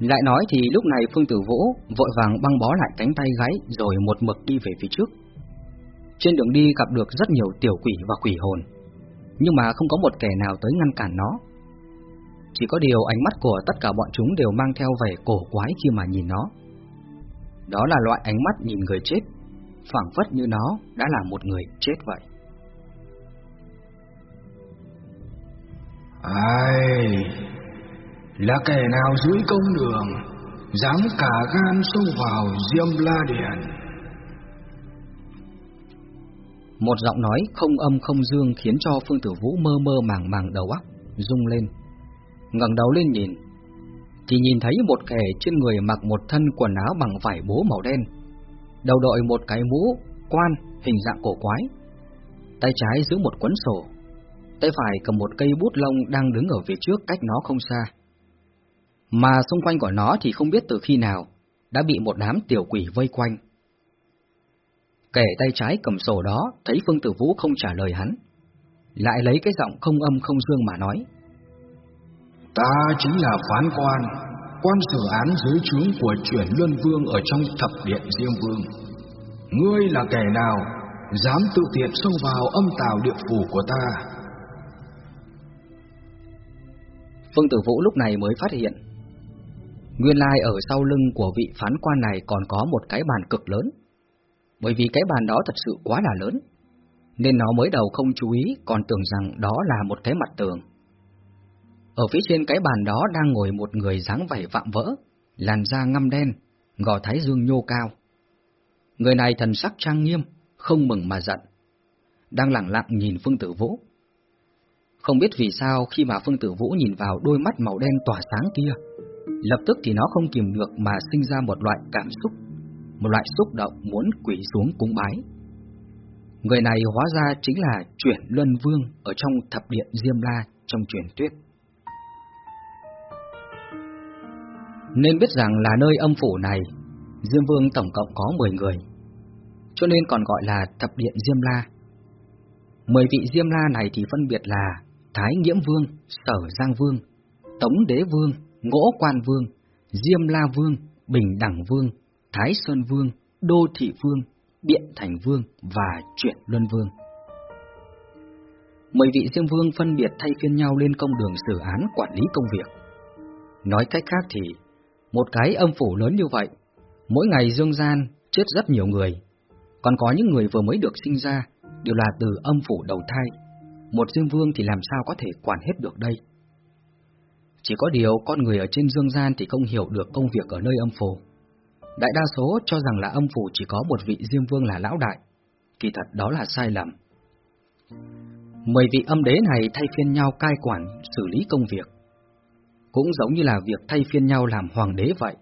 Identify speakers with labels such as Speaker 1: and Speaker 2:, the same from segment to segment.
Speaker 1: Lại nói thì lúc này Phương Tử Vũ vội vàng băng bó lại cánh tay gáy rồi một mực đi về phía trước. Trên đường đi gặp được rất nhiều tiểu quỷ và quỷ hồn, nhưng mà không có một kẻ nào tới ngăn cản nó. Chỉ có điều ánh mắt của tất cả bọn chúng đều mang theo vẻ cổ quái khi mà nhìn nó. Đó là loại ánh mắt nhìn người chết, phảng phất như nó đã là một người chết vậy.
Speaker 2: Ai... Là kẻ nào dưới công đường, Dám cả gan xông vào Diêm La Điện
Speaker 1: Một giọng nói không âm không dương Khiến cho Phương Tử Vũ mơ mơ màng màng đầu óc, Rung lên. Ngẩng đầu lên nhìn, Thì nhìn thấy một kẻ trên người mặc một thân quần áo bằng vải bố màu đen, Đầu đội một cái mũ, Quan, hình dạng cổ quái, Tay trái giữ một cuốn sổ, Tay phải cầm một cây bút lông đang đứng ở phía trước cách nó không xa mà xung quanh của nó thì không biết từ khi nào đã bị một đám tiểu quỷ vây quanh. Kẻ tay trái cầm sổ đó thấy Phương Tử Vũ không trả lời hắn, lại lấy cái giọng không âm không dương mà nói.
Speaker 2: Ta chính là phán quan, quan xử án dưới trướng của chuyển luân vương ở trong thập điện Diêm Vương. Ngươi là kẻ nào, dám tự tiện xông vào âm tào địa phủ của ta?
Speaker 1: Phương Tử Vũ lúc này mới phát hiện Nguyên lai ở sau lưng của vị phán quan này còn có một cái bàn cực lớn. Bởi vì cái bàn đó thật sự quá là lớn, nên nó mới đầu không chú ý còn tưởng rằng đó là một cái mặt tường. Ở phía trên cái bàn đó đang ngồi một người dáng vẻ vạm vỡ, làn da ngăm đen, gò thái dương nhô cao. Người này thần sắc trang nghiêm, không mừng mà giận, đang lặng lặng nhìn Phương Tử Vũ. Không biết vì sao khi mà Phương Tử Vũ nhìn vào đôi mắt màu đen tỏa sáng kia, Lập tức thì nó không kìm được mà sinh ra một loại cảm xúc, một loại xúc động muốn quỷ xuống cúng bái. Người này hóa ra chính là chuyển luân vương ở trong thập điện Diêm La trong truyền thuyết. Nên biết rằng là nơi âm phủ này, Diêm Vương tổng cộng có 10 người, cho nên còn gọi là thập điện Diêm La. Mười vị Diêm La này thì phân biệt là Thái Nghiễm Vương, Sở Giang Vương, Tống Đế Vương, Ngỗ Quan Vương, Diêm La Vương, Bình Đẳng Vương, Thái Sơn Vương, Đô Thị Vương, Biện Thành Vương và Chuyển Luân Vương. Mười vị Diêm Vương phân biệt thay phiên nhau lên công đường xử án quản lý công việc. Nói cách khác thì, một cái âm phủ lớn như vậy, mỗi ngày dương gian chết rất nhiều người, còn có những người vừa mới được sinh ra đều là từ âm phủ đầu thai. Một Diêm Vương thì làm sao có thể quản hết được đây? Chỉ có điều con người ở trên dương gian thì không hiểu được công việc ở nơi âm phủ. Đại đa số cho rằng là âm phủ chỉ có một vị Diêm Vương là lão đại. Kỳ thật đó là sai lầm. Mười vị âm đế này thay phiên nhau cai quản, xử lý công việc. Cũng giống như là việc thay phiên nhau làm hoàng đế vậy.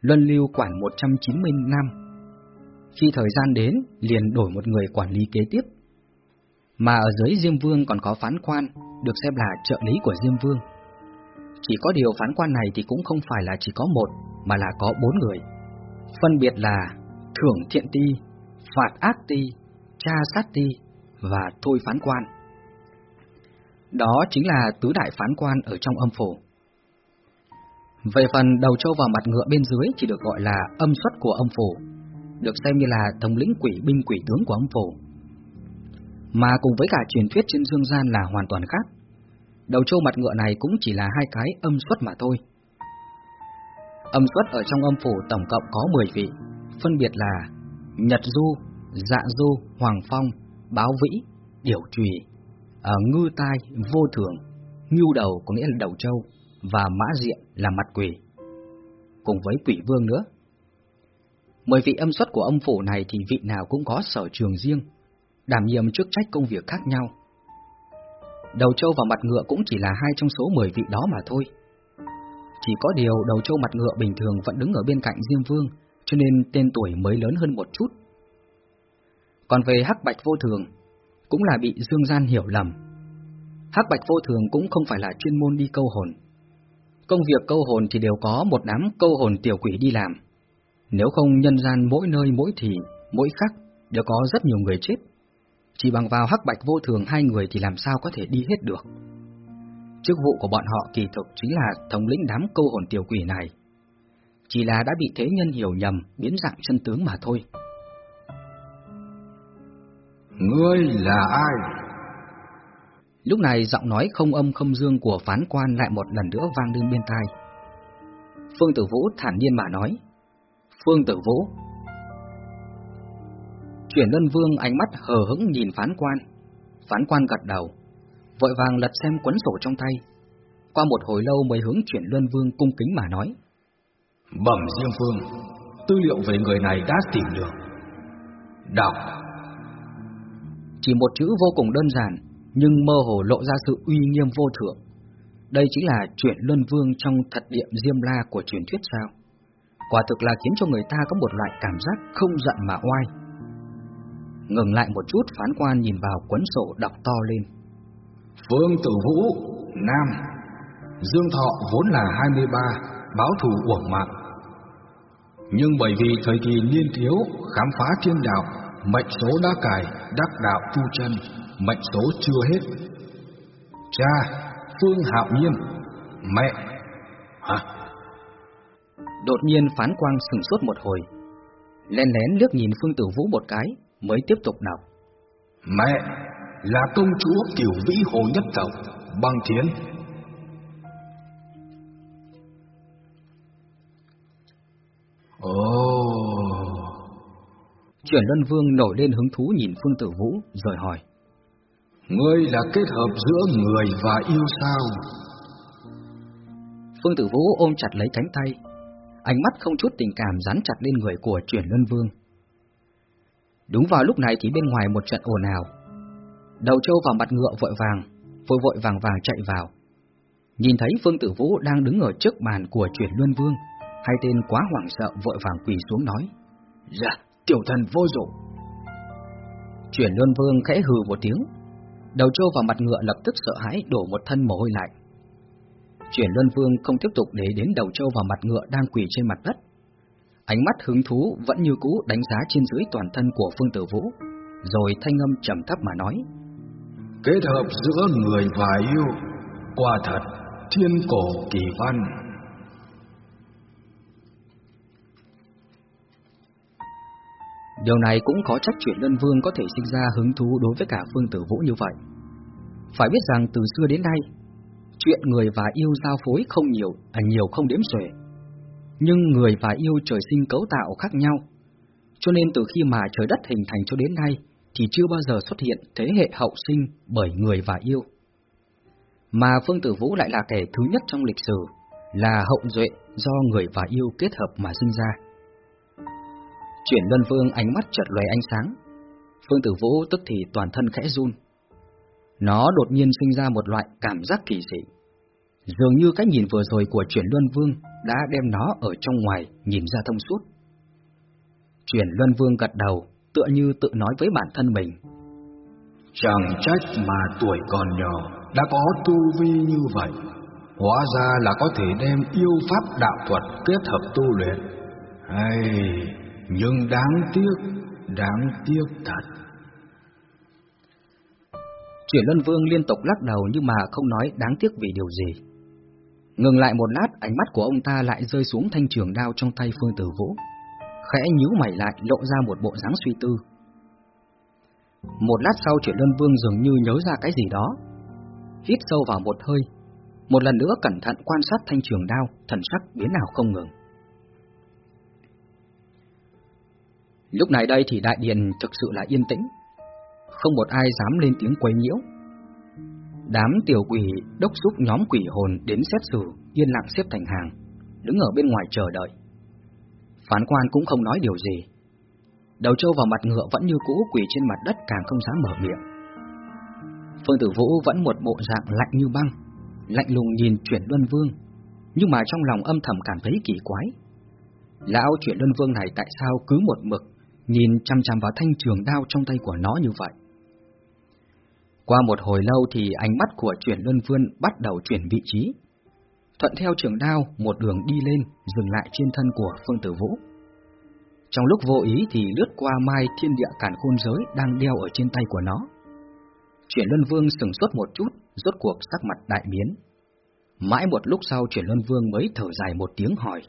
Speaker 1: Luân lưu quản 190 năm. Khi thời gian đến, liền đổi một người quản lý kế tiếp. Mà ở dưới Diêm Vương còn có phán quan, được xem là trợ lý của Diêm Vương. Chỉ có điều phán quan này thì cũng không phải là chỉ có một, mà là có bốn người. Phân biệt là thưởng thiện ti, phạt ác ti, tra sát ti và thôi phán quan. Đó chính là tứ đại phán quan ở trong âm phủ. Về phần đầu trâu vào mặt ngựa bên dưới chỉ được gọi là âm xuất của âm phủ, được xem như là thống lĩnh quỷ binh quỷ tướng của âm phủ. Mà cùng với cả truyền thuyết trên dương gian là hoàn toàn khác. Đầu trâu mặt ngựa này cũng chỉ là hai cái âm xuất mà thôi. Âm xuất ở trong âm phủ tổng cộng có 10 vị, phân biệt là Nhật Du, Dạ Du, Hoàng Phong, Báo Vĩ, Điểu Trùy, ở Ngư Tai, Vô Thường, Ngưu Đầu có nghĩa là đầu trâu, và Mã Diện là mặt quỷ, cùng với quỷ vương nữa. Mười vị âm xuất của âm phủ này thì vị nào cũng có sở trường riêng, đảm nhiệm chức trách công việc khác nhau. Đầu trâu và mặt ngựa cũng chỉ là hai trong số 10 vị đó mà thôi. Chỉ có điều đầu trâu mặt ngựa bình thường vẫn đứng ở bên cạnh Diêm Vương, cho nên tên tuổi mới lớn hơn một chút. Còn về Hắc Bạch Vô Thường, cũng là bị Dương Gian hiểu lầm. Hắc Bạch Vô Thường cũng không phải là chuyên môn đi câu hồn. Công việc câu hồn thì đều có một đám câu hồn tiểu quỷ đi làm. Nếu không nhân gian mỗi nơi mỗi thì, mỗi khắc đều có rất nhiều người chết chỉ bằng vào hắc bạch vô thường hai người thì làm sao có thể đi hết được. Chức vụ của bọn họ kỳ thực chính là thống lĩnh đám câu hồn tiểu quỷ này, chỉ là đã bị thế nhân hiểu nhầm, biến dạng chân tướng mà thôi.
Speaker 2: Ngươi là ai?
Speaker 1: Lúc này giọng nói không âm không dương của phán quan lại một lần nữa vang lên bên tai. Phương Tử Vũ thản nhiên mà nói. Phương Tử Vũ. Chuyển Lân Vương ánh mắt hờ hững nhìn phán quan. Phán quan gật đầu, vội vàng lật xem cuốn sổ trong tay. Qua một hồi lâu mới hướng chuyển Luân Vương cung kính mà nói.
Speaker 2: Bẩm Diêm Vương, tư liệu về người này đã tìm được. Đọc.
Speaker 1: Chỉ một chữ vô cùng đơn giản, nhưng mơ hồ lộ ra sự uy nghiêm vô thượng. Đây chính là chuyện Luân Vương trong thật điệm Diêm La của truyền thuyết sao? Quả thực là khiến cho người ta có một loại cảm giác không giận mà oai. Ngừng lại một chút phán quan nhìn vào cuốn sổ đọc to lên.
Speaker 2: Phương Tử Vũ, Nam, Dương Thọ vốn là 23, báo thù uổng mạng. Nhưng bởi vì thời kỳ niên thiếu, khám phá thiên đạo, mệnh số đã cài, đắc đạo tu chân, mệnh số chưa hết. Cha, Phương Hạo Nhiên, mẹ, hả?
Speaker 1: Đột nhiên phán quang sừng sốt một hồi, lén lén liếc nhìn Phương Tử Vũ một cái, mới tiếp tục đọc.
Speaker 2: Mẹ là công chúa kiểu vĩ hồ nhất tộc, băng thiến. Ồ...
Speaker 1: Chuyển Luân Vương nổi lên hứng thú nhìn Phương Tử Vũ, rồi hỏi.
Speaker 2: Ngươi là kết hợp giữa người và yêu sao?
Speaker 1: Phương Tử Vũ ôm chặt lấy cánh tay, ánh mắt không chút tình cảm dán chặt lên người của Chuyển Luân Vương. Đúng vào lúc này thì bên ngoài một trận ồn ào. Đầu trâu vào mặt ngựa vội vàng, vội vội vàng vàng chạy vào. Nhìn thấy Phương Tử Vũ đang đứng ở trước bàn của Chuyển Luân Vương, hai tên quá hoảng sợ vội vàng quỳ xuống nói:
Speaker 2: "Dạ, tiểu thần vô dụng."
Speaker 1: Chuyển Luân Vương khẽ hừ một tiếng, đầu trâu vào mặt ngựa lập tức sợ hãi đổ một thân mồ hôi lạnh. Chuyển Luân Vương không tiếp tục để đến đầu trâu vào mặt ngựa đang quỳ trên mặt đất. Ánh mắt hứng thú vẫn như cũ đánh giá trên dưới toàn thân của Phương Tử Vũ, rồi thanh âm trầm thấp mà nói:
Speaker 2: Kết hợp giữa người và yêu, quả thật thiên cổ kỳ văn.
Speaker 1: Điều này cũng có trách chuyện Lân Vương có thể sinh ra hứng thú đối với cả Phương Tử Vũ như vậy. Phải biết rằng từ xưa đến nay, chuyện người và yêu giao phối không nhiều, à nhiều không đếm xuể. Nhưng người và yêu trời sinh cấu tạo khác nhau, cho nên từ khi mà trời đất hình thành cho đến nay thì chưa bao giờ xuất hiện thế hệ hậu sinh bởi người và yêu. Mà Phương Tử Vũ lại là kẻ thứ nhất trong lịch sử, là hậu duệ do người và yêu kết hợp mà sinh ra. Chuyển Luân Vương ánh mắt chợt lóe ánh sáng. Phương Tử Vũ tức thì toàn thân khẽ run. Nó đột nhiên sinh ra một loại cảm giác kỳ dị. Dường như cái nhìn vừa rồi của Chuyển Luân Vương đã đem nó ở trong ngoài nhìn ra thông suốt. Chuyển Luân Vương gật đầu, tựa như tự nói với bản thân mình.
Speaker 2: Chẳng trách mà tuổi còn nhỏ đã có tu vi như vậy. Hóa ra là có thể đem yêu pháp đạo thuật kết hợp tu luyện. Hay... Nhưng đáng tiếc, đáng tiếc thật.
Speaker 1: Chuyển Luân Vương liên tục lắc đầu nhưng mà không nói đáng tiếc vì điều gì. Ngừng lại một lát, ánh mắt của ông ta lại rơi xuống thanh trường đao trong tay Phương Tử Vũ. Khẽ nhíu mày lại lộ ra một bộ dáng suy tư. Một lát sau Triệu Luân Vương dường như nhớ ra cái gì đó. Hít sâu vào một hơi, một lần nữa cẩn thận quan sát thanh trường đao, thần sắc biến nào không ngừng. Lúc này đây thì đại điện thực sự là yên tĩnh, không một ai dám lên tiếng quấy nhiễu. Đám tiểu quỷ đốc xúc nhóm quỷ hồn đến xét xử, yên lặng xếp thành hàng, đứng ở bên ngoài chờ đợi. Phán quan cũng không nói điều gì. Đầu trâu vào mặt ngựa vẫn như cũ quỷ trên mặt đất càng không dám mở miệng. Phương Tử Vũ vẫn một bộ dạng lạnh như băng, lạnh lùng nhìn chuyển luân vương, nhưng mà trong lòng âm thầm cảm thấy kỳ quái. Lão chuyển luân vương này tại sao cứ một mực nhìn chăm chăm vào thanh trường đao trong tay của nó như vậy. Qua một hồi lâu thì ánh mắt của chuyển luân vương bắt đầu chuyển vị trí. Thuận theo trường đao, một đường đi lên, dừng lại trên thân của Phương Tử Vũ. Trong lúc vô ý thì lướt qua mai thiên địa cản khôn giới đang đeo ở trên tay của nó. Chuyển Luân Vương sừng sốt một chút, rốt cuộc sắc mặt đại biến. Mãi một lúc sau Chuyển Luân Vương mới thở dài một tiếng hỏi.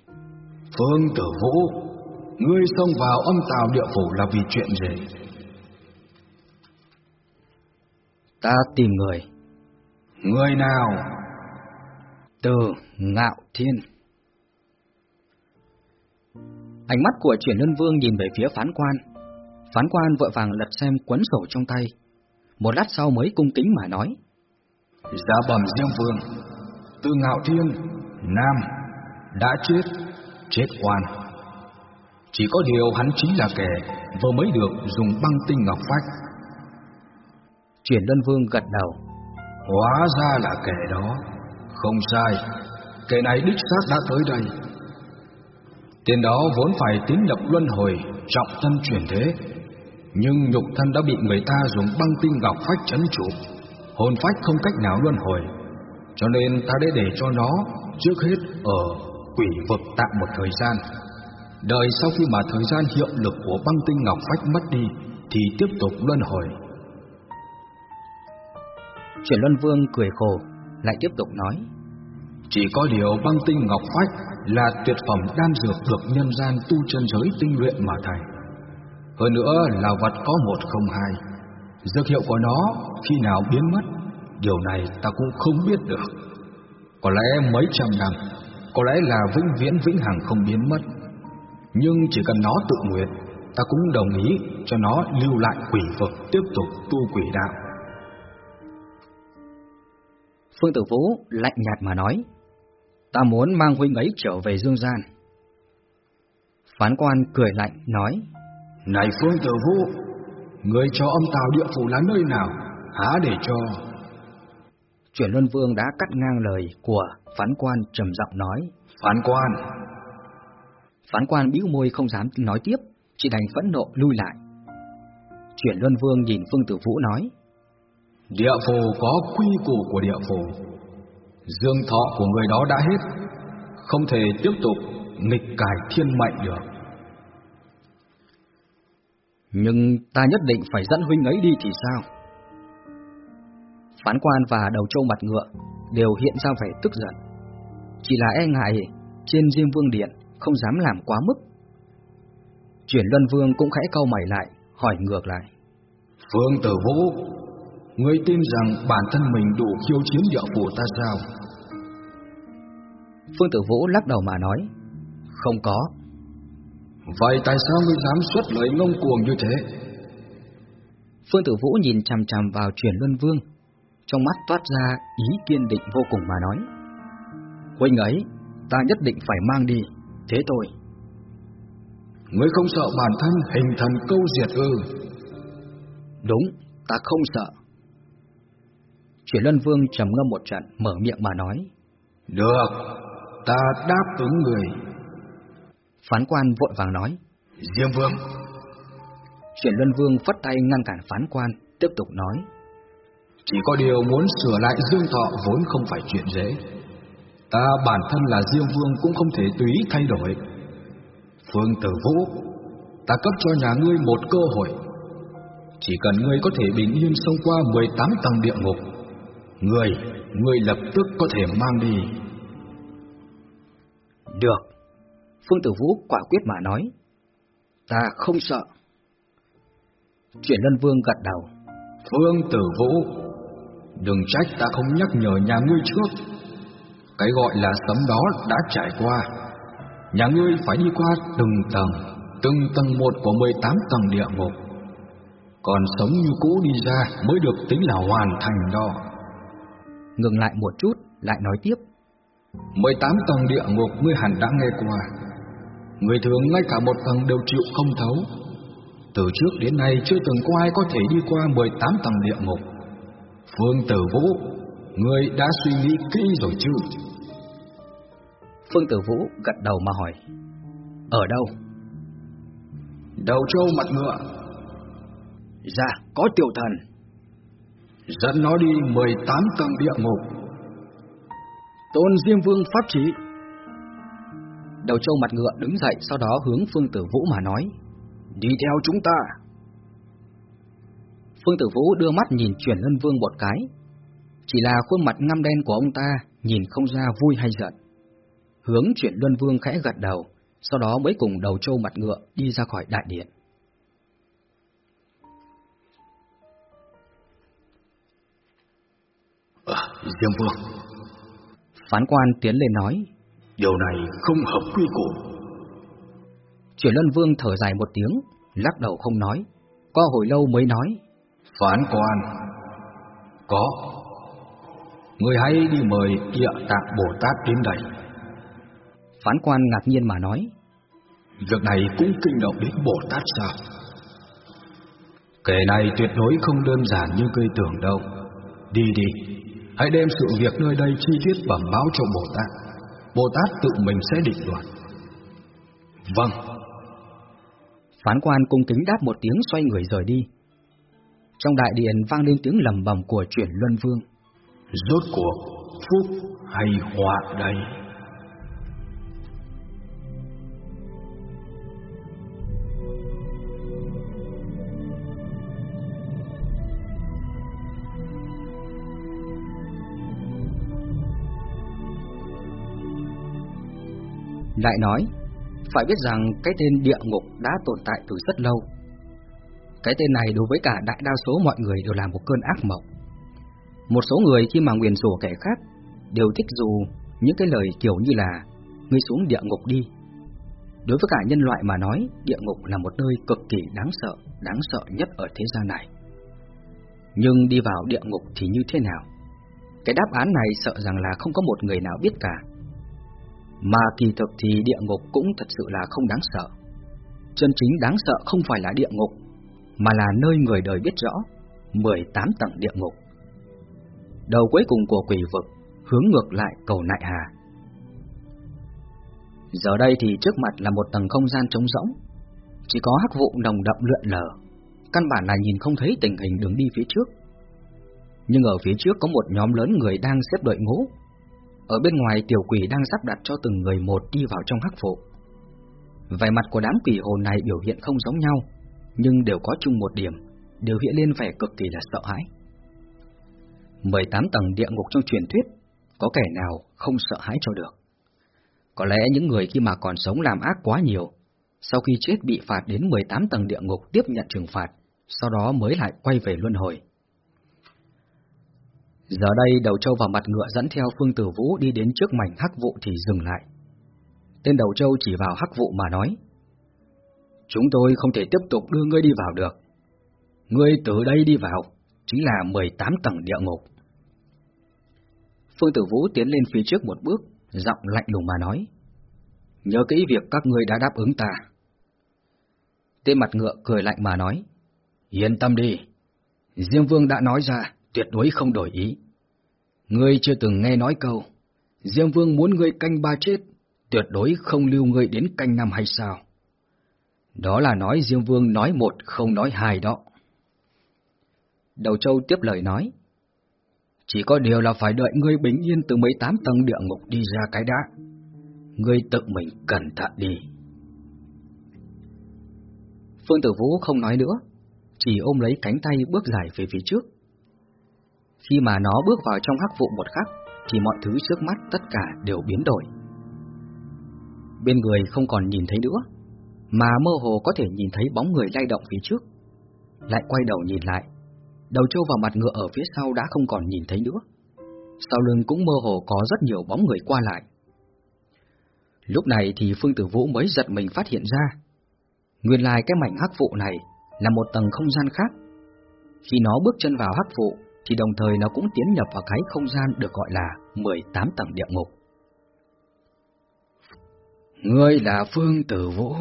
Speaker 2: Phương Tử Vũ, ngươi xông vào âm tào địa phủ là vì chuyện gì?
Speaker 1: Ta tìm người.
Speaker 2: Người nào?
Speaker 1: Từ Ngạo Thiên. Ánh mắt của chuyển lân vương nhìn về phía phán quan. Phán quan vội vàng lật xem cuốn sổ trong tay. Một lát sau mới cung kính mà nói.
Speaker 2: Gia bẩm Diêm Vương, Từ Ngạo Thiên, Nam, đã chết, chết quan. Chỉ có điều hắn chính là kẻ vừa mới được dùng băng tinh ngọc phách.
Speaker 1: Chuyển luân vương gật đầu.
Speaker 2: Hóa ra là kẻ đó. Không sai, kẻ này đích xác đã tới đây. Tiền đó vốn phải tiến nhập luân hồi, trọng thân chuyển thế. Nhưng nhục thân đã bị người ta dùng băng tinh ngọc phách chấn trụ, hồn phách không cách nào luân hồi. Cho nên ta đã để cho nó trước hết ở quỷ vực tạm một thời gian. Đợi sau khi mà thời gian hiệu lực của băng tinh ngọc phách mất đi thì tiếp tục luân hồi.
Speaker 1: Chuyển Luân Vương cười khổ, lại tiếp tục nói.
Speaker 2: Chỉ có điều băng tinh ngọc phách là tuyệt phẩm đan dược được nhân gian tu chân giới tinh luyện mà thành. Hơn nữa là vật có một không hai. Dược hiệu của nó khi nào biến mất, điều này ta cũng không biết được. Có lẽ mấy trăm năm, có lẽ là vĩnh viễn vĩnh hằng không biến mất. Nhưng chỉ cần nó tự nguyện, ta cũng đồng ý cho nó lưu lại quỷ vực tiếp tục tu quỷ đạo.
Speaker 1: Phương Tử Vũ lạnh nhạt mà nói, ta muốn mang huynh ấy trở về dương gian. Phán quan cười lạnh nói,
Speaker 2: Này Phương Tử Vũ, người cho âm tào địa phủ là nơi nào, há để cho...
Speaker 1: Chuyển Luân Vương đã cắt ngang lời của phán quan trầm giọng nói,
Speaker 2: Phán quan,
Speaker 1: Phán quan bĩu môi không dám nói tiếp, chỉ đành phẫn nộ lui lại. Chuyển Luân Vương nhìn Phương Tử Vũ nói,
Speaker 2: Địa phủ có quy củ của địa phủ. Dương thọ của người đó đã hết, không thể tiếp tục nghịch cải thiên mệnh được.
Speaker 1: Nhưng ta nhất định phải dẫn huynh ấy đi thì sao? Phán quan và đầu trâu mặt ngựa đều hiện ra vẻ tức giận. Chỉ là e ngại trên Diêm Vương Điện không dám làm quá mức. Chuyển Luân Vương cũng khẽ câu mày lại, hỏi ngược lại.
Speaker 2: Phương Tử Vũ, ngươi tin rằng bản thân mình đủ khiêu chiến địa phủ ta sao?
Speaker 1: Phương Tử Vũ lắc đầu mà nói, không có.
Speaker 2: Vậy tại sao ngươi dám xuất lời ngông cuồng như thế?
Speaker 1: Phương Tử Vũ nhìn chằm chằm vào Chuyển Luân Vương, trong mắt toát ra ý kiên định vô cùng mà nói. Huynh ấy, ta nhất định phải mang đi, thế thôi.
Speaker 2: Ngươi không sợ bản thân hình thần câu diệt ư?
Speaker 1: Đúng, ta không sợ. Chuyển Luân Vương trầm ngâm một trận, mở miệng mà nói.
Speaker 2: Được, ta đáp ứng người.
Speaker 1: Phán quan vội vàng nói.
Speaker 2: Diêm Vương.
Speaker 1: Chuyển Luân Vương phất tay ngăn cản phán quan, tiếp tục nói.
Speaker 2: Chỉ có điều muốn sửa lại dương thọ vốn không phải chuyện dễ. Ta bản thân là Diêm Vương cũng không thể tùy thay đổi. Phương Tử Vũ, ta cấp cho nhà ngươi một cơ hội. Chỉ cần ngươi có thể bình yên xông qua 18 tầng địa ngục, ngươi, ngươi lập tức có thể mang đi.
Speaker 1: Được. Phương Tử Vũ quả quyết mà nói. Ta không sợ. Chuyển Lân Vương gật đầu.
Speaker 2: Phương Tử Vũ, đừng trách ta không nhắc nhở nhà ngươi trước. Cái gọi là sấm đó đã trải qua. Nhà ngươi phải đi qua từng tầng, từng tầng một của 18 tầng địa ngục. Còn sống như cũ đi ra mới được tính là hoàn thành đó.
Speaker 1: Ngừng lại một chút, lại nói tiếp.
Speaker 2: 18 tầng địa ngục ngươi hẳn đã nghe qua. Người thường ngay cả một tầng đều chịu không thấu. Từ trước đến nay chưa từng có ai có thể đi qua 18 tầng địa ngục. Phương Tử Vũ, ngươi đã suy nghĩ kỹ rồi chứ?
Speaker 1: Phương Tử Vũ gật đầu mà hỏi. Ở đâu?
Speaker 2: Đầu trâu mặt ngựa.
Speaker 1: Dạ, có tiểu thần.
Speaker 2: Dẫn nó đi 18 tầng địa ngục.
Speaker 1: Tôn Diêm Vương pháp chỉ. Đầu trâu mặt ngựa đứng dậy sau đó hướng Phương Tử Vũ mà nói. Đi theo chúng ta. Phương Tử Vũ đưa mắt nhìn chuyển Lân Vương một cái. Chỉ là khuôn mặt ngăm đen của ông ta nhìn không ra vui hay giận. Hướng chuyển Luân Vương khẽ gật đầu, sau đó mới cùng đầu trâu mặt ngựa đi ra khỏi đại điện.
Speaker 2: À, Diêm Vương.
Speaker 1: Phán quan tiến lên nói
Speaker 2: Điều này không hợp quy củ.
Speaker 1: Chuyển Luân Vương thở dài một tiếng Lắc đầu không nói. Qua hồi lâu mới nói
Speaker 2: Phán quan. Có. Người hãy đi mời địa tạng Bồ Tát đến đây.
Speaker 1: Phán quan ngạc nhiên mà nói
Speaker 2: Việc này cũng kinh động đến Bồ Tát sao? Kể này tuyệt đối không đơn giản như cây tưởng đâu. Đi đi Hãy đem sự việc nơi đây chi tiết bẩm báo cho Bồ Tát. Bồ Tát tự mình sẽ định đoạt. Vâng.
Speaker 1: Phán quan cung kính đáp một tiếng xoay người rời đi. Trong đại điện vang lên tiếng lầm bầm của chuyển luân vương.
Speaker 2: Rốt cuộc phúc hay họa đây
Speaker 1: Lại nói, phải biết rằng cái tên địa ngục đã tồn tại từ rất lâu. Cái tên này đối với cả đại đa số mọi người đều là một cơn ác mộng. Một số người khi mà nguyền rủa kẻ khác đều thích dù những cái lời kiểu như là ngươi xuống địa ngục đi. Đối với cả nhân loại mà nói, địa ngục là một nơi cực kỳ đáng sợ, đáng sợ nhất ở thế gian này. Nhưng đi vào địa ngục thì như thế nào? Cái đáp án này sợ rằng là không có một người nào biết cả. Mà kỳ thực thì địa ngục cũng thật sự là không đáng sợ. Chân chính đáng sợ không phải là địa ngục, mà là nơi người đời biết rõ, 18 tầng địa ngục. Đầu cuối cùng của quỷ vực, hướng ngược lại cầu nại hà. Giờ đây thì trước mặt là một tầng không gian trống rỗng, chỉ có hắc vụ nồng đậm lượn lờ, căn bản là nhìn không thấy tình hình đường đi phía trước. Nhưng ở phía trước có một nhóm lớn người đang xếp đợi ngũ, ở bên ngoài tiểu quỷ đang sắp đặt cho từng người một đi vào trong hắc phổ Vẻ mặt của đám quỷ hồn này biểu hiện không giống nhau, nhưng đều có chung một điểm, đều hiện lên vẻ cực kỳ là sợ hãi. 18 tầng địa ngục trong truyền thuyết, có kẻ nào không sợ hãi cho được. Có lẽ những người khi mà còn sống làm ác quá nhiều, sau khi chết bị phạt đến 18 tầng địa ngục tiếp nhận trừng phạt, sau đó mới lại quay về luân hồi. Giờ đây đầu trâu vào mặt ngựa dẫn theo Phương Tử Vũ đi đến trước mảnh hắc vụ thì dừng lại. Tên đầu trâu chỉ vào hắc vụ mà nói. Chúng tôi không thể tiếp tục đưa ngươi đi vào được. Ngươi từ đây đi vào, chính là 18 tầng địa ngục. Phương Tử Vũ tiến lên phía trước một bước, giọng lạnh lùng mà nói. Nhớ kỹ việc các ngươi đã đáp ứng ta. Tên mặt ngựa cười lạnh mà nói. Yên tâm đi, Diêm Vương đã nói ra, tuyệt đối không đổi ý. Ngươi chưa từng nghe nói câu, Diêm Vương muốn ngươi canh ba chết, tuyệt đối không lưu ngươi đến canh năm hay sao? Đó là nói Diêm Vương nói một không nói hai đó. Đầu Châu tiếp lời nói, chỉ có điều là phải đợi ngươi bình yên từ mấy tám tầng địa ngục đi ra cái đã. Ngươi tự mình cẩn thận đi. Phương Tử Vũ không nói nữa, chỉ ôm lấy cánh tay bước dài về phía trước. Khi mà nó bước vào trong hắc vụ một khắc, thì mọi thứ trước mắt tất cả đều biến đổi. Bên người không còn nhìn thấy nữa, mà mơ hồ có thể nhìn thấy bóng người lay động phía trước. Lại quay đầu nhìn lại, đầu trâu vào mặt ngựa ở phía sau đã không còn nhìn thấy nữa. Sau lưng cũng mơ hồ có rất nhiều bóng người qua lại. Lúc này thì Phương Tử Vũ mới giật mình phát hiện ra. Nguyên lai cái mảnh hắc vụ này là một tầng không gian khác. Khi nó bước chân vào hắc vụ thì đồng thời nó cũng tiến nhập vào cái không gian được gọi là 18 tầng địa ngục. Ngươi là Phương Tử Vũ.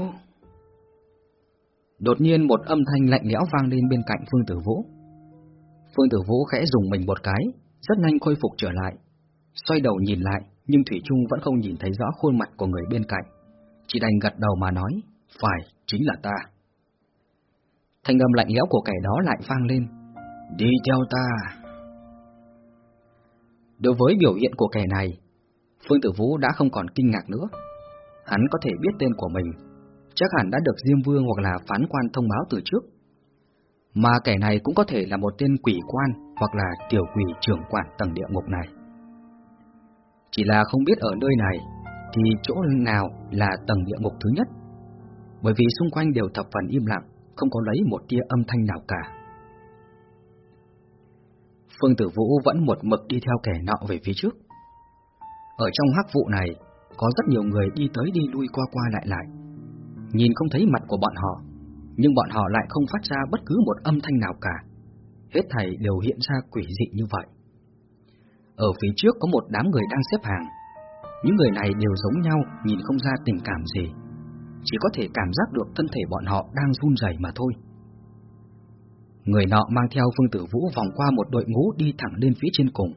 Speaker 1: Đột nhiên một âm thanh lạnh lẽo vang lên bên cạnh Phương Tử Vũ. Phương Tử Vũ khẽ dùng mình một cái, rất nhanh khôi phục trở lại. Xoay đầu nhìn lại, nhưng Thủy Trung vẫn không nhìn thấy rõ khuôn mặt của người bên cạnh. Chỉ đành gật đầu mà nói, phải, chính là ta. Thanh âm lạnh lẽo của kẻ đó lại vang lên, Đi theo ta. Đối với biểu hiện của kẻ này, Phương Tử Vũ đã không còn kinh ngạc nữa. Hắn có thể biết tên của mình, chắc hẳn đã được Diêm Vương hoặc là phán quan thông báo từ trước. Mà kẻ này cũng có thể là một tên quỷ quan hoặc là tiểu quỷ trưởng quản tầng địa ngục này. Chỉ là không biết ở nơi này, thì chỗ nào là tầng địa ngục thứ nhất? Bởi vì xung quanh đều thập phần im lặng, không có lấy một tia âm thanh nào cả. Phương Tử Vũ vẫn một mực đi theo kẻ nọ về phía trước. Ở trong hắc vụ này, có rất nhiều người đi tới đi lui qua qua lại lại. Nhìn không thấy mặt của bọn họ, nhưng bọn họ lại không phát ra bất cứ một âm thanh nào cả. Hết thảy đều hiện ra quỷ dị như vậy. Ở phía trước có một đám người đang xếp hàng. Những người này đều giống nhau, nhìn không ra tình cảm gì. Chỉ có thể cảm giác được thân thể bọn họ đang run rẩy mà thôi. Người nọ mang theo Phương Tử Vũ vòng qua một đội ngũ đi thẳng lên phía trên cùng.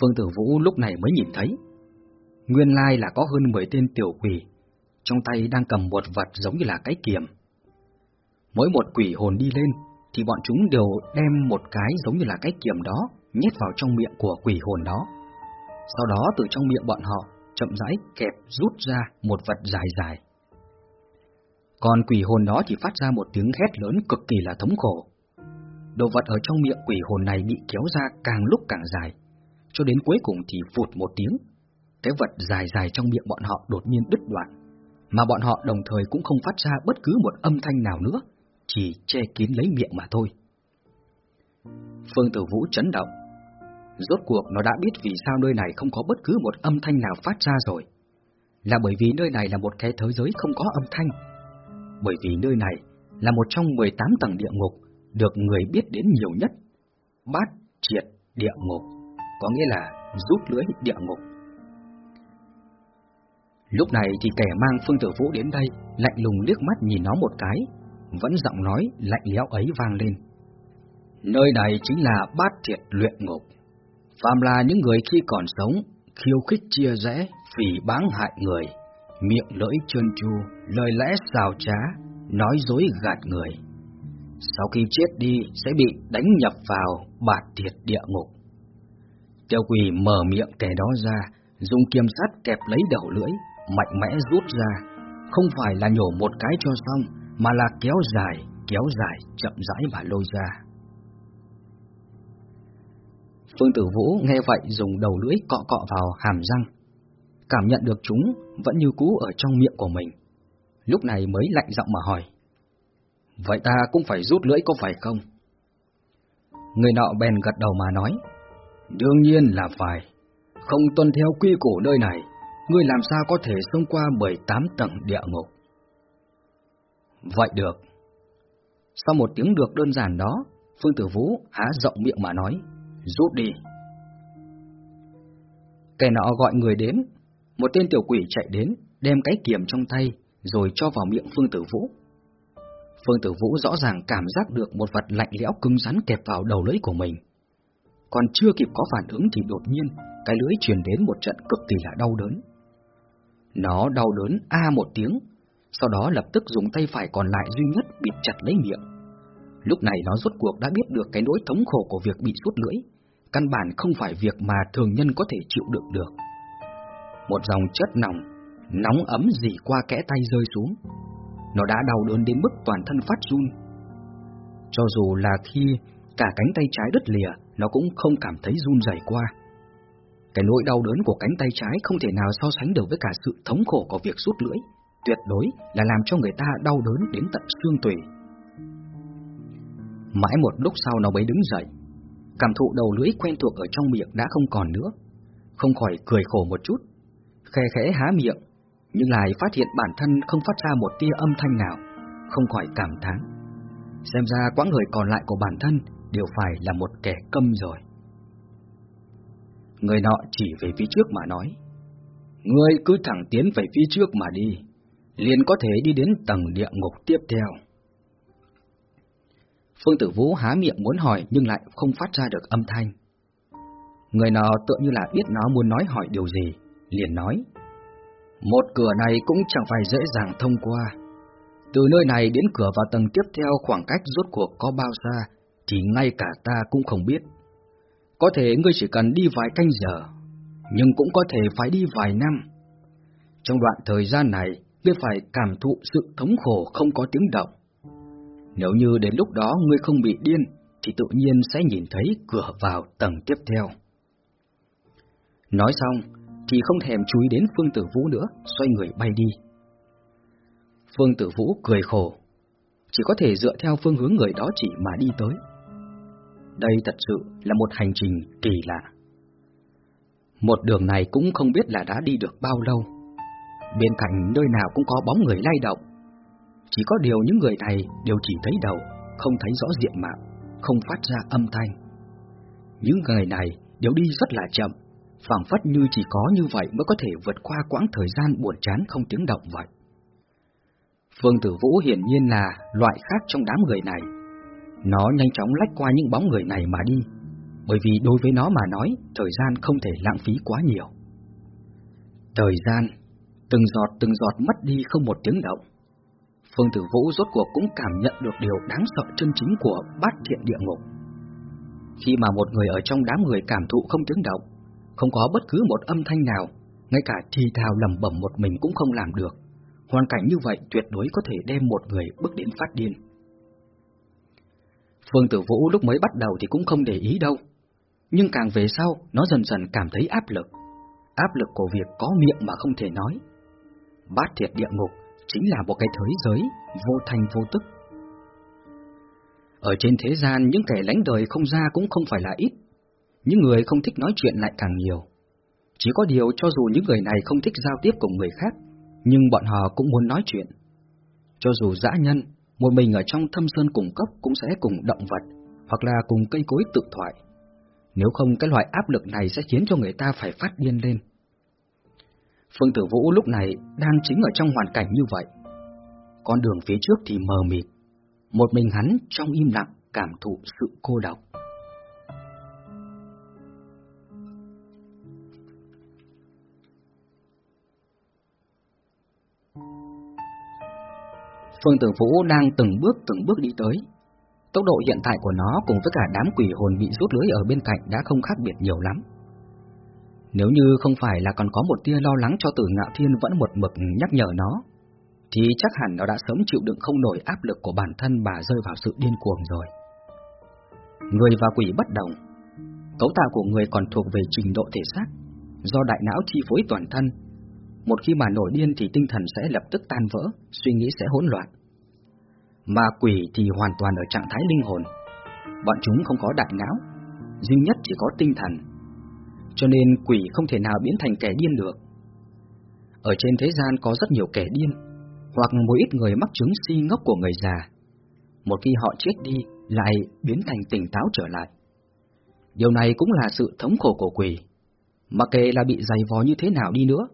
Speaker 1: Phương Tử Vũ lúc này mới nhìn thấy. Nguyên lai là có hơn 10 tên tiểu quỷ, trong tay đang cầm một vật giống như là cái kiềm. Mỗi một quỷ hồn đi lên, thì bọn chúng đều đem một cái giống như là cái kiềm đó nhét vào trong miệng của quỷ hồn đó. Sau đó từ trong miệng bọn họ chậm rãi kẹp rút ra một vật dài dài. Còn quỷ hồn đó chỉ phát ra một tiếng hét lớn cực kỳ là thống khổ. Đồ vật ở trong miệng quỷ hồn này bị kéo ra càng lúc càng dài, cho đến cuối cùng thì phụt một tiếng. Cái vật dài dài trong miệng bọn họ đột nhiên đứt đoạn, mà bọn họ đồng thời cũng không phát ra bất cứ một âm thanh nào nữa, chỉ che kín lấy miệng mà thôi. Phương Tử Vũ chấn động. Rốt cuộc nó đã biết vì sao nơi này không có bất cứ một âm thanh nào phát ra rồi. Là bởi vì nơi này là một cái thế giới không có âm thanh, bởi vì nơi này là một trong 18 tầng địa ngục được người biết đến nhiều nhất. Bát triệt địa ngục, có nghĩa là rút lưới địa ngục. Lúc này thì kẻ mang Phương Tử Vũ đến đây, lạnh lùng liếc mắt nhìn nó một cái, vẫn giọng nói lạnh lẽo ấy vang lên. Nơi này chính là bát triệt luyện ngục. Phàm là những người khi còn sống, khiêu khích chia rẽ, phỉ báng hại người, miệng lưỡi trơn tru, lời lẽ xào trá, nói dối gạt người. Sau khi chết đi sẽ bị đánh nhập vào bạt thiệt địa ngục. Tiêu quỳ mở miệng kẻ đó ra, dùng kiềm sắt kẹp lấy đầu lưỡi, mạnh mẽ rút ra, không phải là nhổ một cái cho xong, mà là kéo dài, kéo dài, chậm rãi và lôi ra. Phương Tử Vũ nghe vậy dùng đầu lưỡi cọ cọ vào hàm răng, cảm nhận được chúng vẫn như cũ ở trong miệng của mình. Lúc này mới lạnh giọng mà hỏi. Vậy ta cũng phải rút lưỡi có phải không? Người nọ bèn gật đầu mà nói. Đương nhiên là phải. Không tuân theo quy củ nơi này, ngươi làm sao có thể xông qua 18 tầng địa ngục? Vậy được. Sau một tiếng được đơn giản đó, Phương Tử Vũ há rộng miệng mà nói, rút đi. Kẻ nọ gọi người đến, một tên tiểu quỷ chạy đến, đem cái kiềm trong tay, rồi cho vào miệng Phương Tử Vũ. Phương Tử Vũ rõ ràng cảm giác được một vật lạnh lẽo cứng rắn kẹp vào đầu lưỡi của mình. Còn chưa kịp có phản ứng thì đột nhiên, cái lưỡi truyền đến một trận cực kỳ là đau đớn. Nó đau đớn a một tiếng, sau đó lập tức dùng tay phải còn lại duy nhất bịt chặt lấy miệng. Lúc này nó rốt cuộc đã biết được cái nỗi thống khổ của việc bị rút lưỡi, căn bản không phải việc mà thường nhân có thể chịu đựng được. Một dòng chất nòng, nóng ấm dì qua kẽ tay rơi xuống. Nó đã đau đớn đến mức toàn thân phát run. Cho dù là khi cả cánh tay trái đứt lìa, nó cũng không cảm thấy run rẩy qua. Cái nỗi đau đớn của cánh tay trái không thể nào so sánh được với cả sự thống khổ của việc rút lưỡi, tuyệt đối là làm cho người ta đau đớn đến tận xương tủy. Mãi một lúc sau nó mới đứng dậy, cảm thụ đầu lưỡi quen thuộc ở trong miệng đã không còn nữa, không khỏi cười khổ một chút, khe khẽ há miệng, nhưng lại phát hiện bản thân không phát ra một tia âm thanh nào, không khỏi cảm thán. Xem ra quãng người còn lại của bản thân đều phải là một kẻ câm rồi. Người nọ chỉ về phía trước mà nói, Ngươi cứ thẳng tiến về phía trước mà đi, liền có thể đi đến tầng địa ngục tiếp theo. Phương Tử Vũ há miệng muốn hỏi nhưng lại không phát ra được âm thanh. Người nọ tựa như là biết nó muốn nói hỏi điều gì, liền nói. Một cửa này cũng chẳng phải dễ dàng thông qua. Từ nơi này đến cửa vào tầng tiếp theo khoảng cách rốt cuộc có bao xa, thì ngay cả ta cũng không biết. Có thể ngươi chỉ cần đi vài canh giờ, nhưng cũng có thể phải đi vài năm. Trong đoạn thời gian này, ngươi phải cảm thụ sự thống khổ không có tiếng động. Nếu như đến lúc đó ngươi không bị điên, thì tự nhiên sẽ nhìn thấy cửa vào tầng tiếp theo. Nói xong, thì không thèm chú ý đến Phương Tử Vũ nữa, xoay người bay đi. Phương Tử Vũ cười khổ, chỉ có thể dựa theo phương hướng người đó chỉ mà đi tới. Đây thật sự là một hành trình kỳ lạ. Một đường này cũng không biết là đã đi được bao lâu. Bên cạnh nơi nào cũng có bóng người lay động. Chỉ có điều những người này đều chỉ thấy đầu, không thấy rõ diện mạo, không phát ra âm thanh. Những người này đều đi rất là chậm, phảng phất như chỉ có như vậy mới có thể vượt qua quãng thời gian buồn chán không tiếng động vậy. Phương Tử Vũ hiển nhiên là loại khác trong đám người này. Nó nhanh chóng lách qua những bóng người này mà đi, bởi vì đối với nó mà nói, thời gian không thể lãng phí quá nhiều. Thời gian, từng giọt từng giọt mất đi không một tiếng động. Phương Tử Vũ rốt cuộc cũng cảm nhận được điều đáng sợ chân chính của bát thiện địa ngục. Khi mà một người ở trong đám người cảm thụ không tiếng động, không có bất cứ một âm thanh nào, ngay cả thì thào lầm bẩm một mình cũng không làm được. Hoàn cảnh như vậy tuyệt đối có thể đem một người bước đến phát điên. Phương Tử Vũ lúc mới bắt đầu thì cũng không để ý đâu, nhưng càng về sau nó dần dần cảm thấy áp lực. Áp lực của việc có miệng mà không thể nói. Bát thiệt địa ngục chính là một cái thế giới vô thành vô tức. Ở trên thế gian những kẻ lánh đời không ra cũng không phải là ít, những người không thích nói chuyện lại càng nhiều. Chỉ có điều cho dù những người này không thích giao tiếp cùng người khác, nhưng bọn họ cũng muốn nói chuyện. Cho dù dã nhân, một mình ở trong thâm sơn cùng cốc cũng sẽ cùng động vật, hoặc là cùng cây cối tự thoại. Nếu không cái loại áp lực này sẽ khiến cho người ta phải phát điên lên. Phương Tử Vũ lúc này đang chính ở trong hoàn cảnh như vậy. Con đường phía trước thì mờ mịt, một mình hắn trong im lặng cảm thụ sự cô độc. Phương Tử Vũ đang từng bước từng bước đi tới. Tốc độ hiện tại của nó cùng với cả đám quỷ hồn bị rút lưới ở bên cạnh đã không khác biệt nhiều lắm. Nếu như không phải là còn có một tia lo lắng cho tử ngạo thiên vẫn một mực nhắc nhở nó, thì chắc hẳn nó đã sớm chịu đựng không nổi áp lực của bản thân bà rơi vào sự điên cuồng rồi. Người và quỷ bất đồng, cấu tạo của người còn thuộc về trình độ thể xác, do đại não chi phối toàn thân. Một khi mà nổi điên thì tinh thần sẽ lập tức tan vỡ, suy nghĩ sẽ hỗn loạn. Mà quỷ thì hoàn toàn ở trạng thái linh hồn, bọn chúng không có đại não, duy nhất chỉ có tinh thần. Cho nên quỷ không thể nào biến thành kẻ điên được. Ở trên thế gian có rất nhiều kẻ điên, hoặc một ít người mắc chứng si ngốc của người già. Một khi họ chết đi, lại biến thành tỉnh táo trở lại. Điều này cũng là sự thống khổ của quỷ. Mặc kệ là bị dày vò như thế nào đi nữa,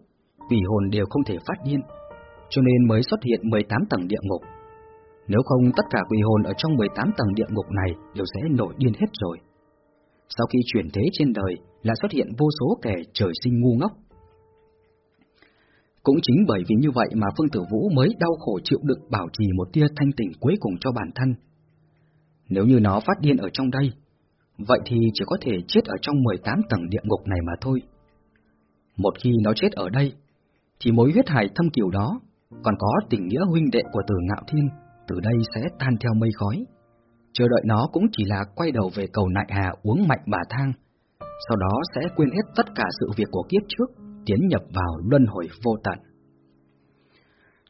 Speaker 1: quỷ hồn đều không thể phát điên, cho nên mới xuất hiện 18 tầng địa ngục. Nếu không tất cả quỷ hồn ở trong 18 tầng địa ngục này đều sẽ nổi điên hết rồi. Sau khi chuyển thế trên đời là xuất hiện vô số kẻ trời sinh ngu ngốc, cũng chính bởi vì như vậy mà Phương Tử Vũ mới đau khổ chịu đựng bảo trì một tia thanh tỉnh cuối cùng cho bản thân. Nếu như nó phát điên ở trong đây, vậy thì chỉ có thể chết ở trong 18 tầng địa ngục này mà thôi. Một khi nó chết ở đây, thì mối huyết hải thâm kiểu đó, còn có tình nghĩa huynh đệ của Tử Ngạo Thiên, từ đây sẽ tan theo mây khói. Chờ đợi nó cũng chỉ là quay đầu về cầu nại hà uống mạnh bà thang, sau đó sẽ quên hết tất cả sự việc của kiếp trước tiến nhập vào luân hồi vô tận.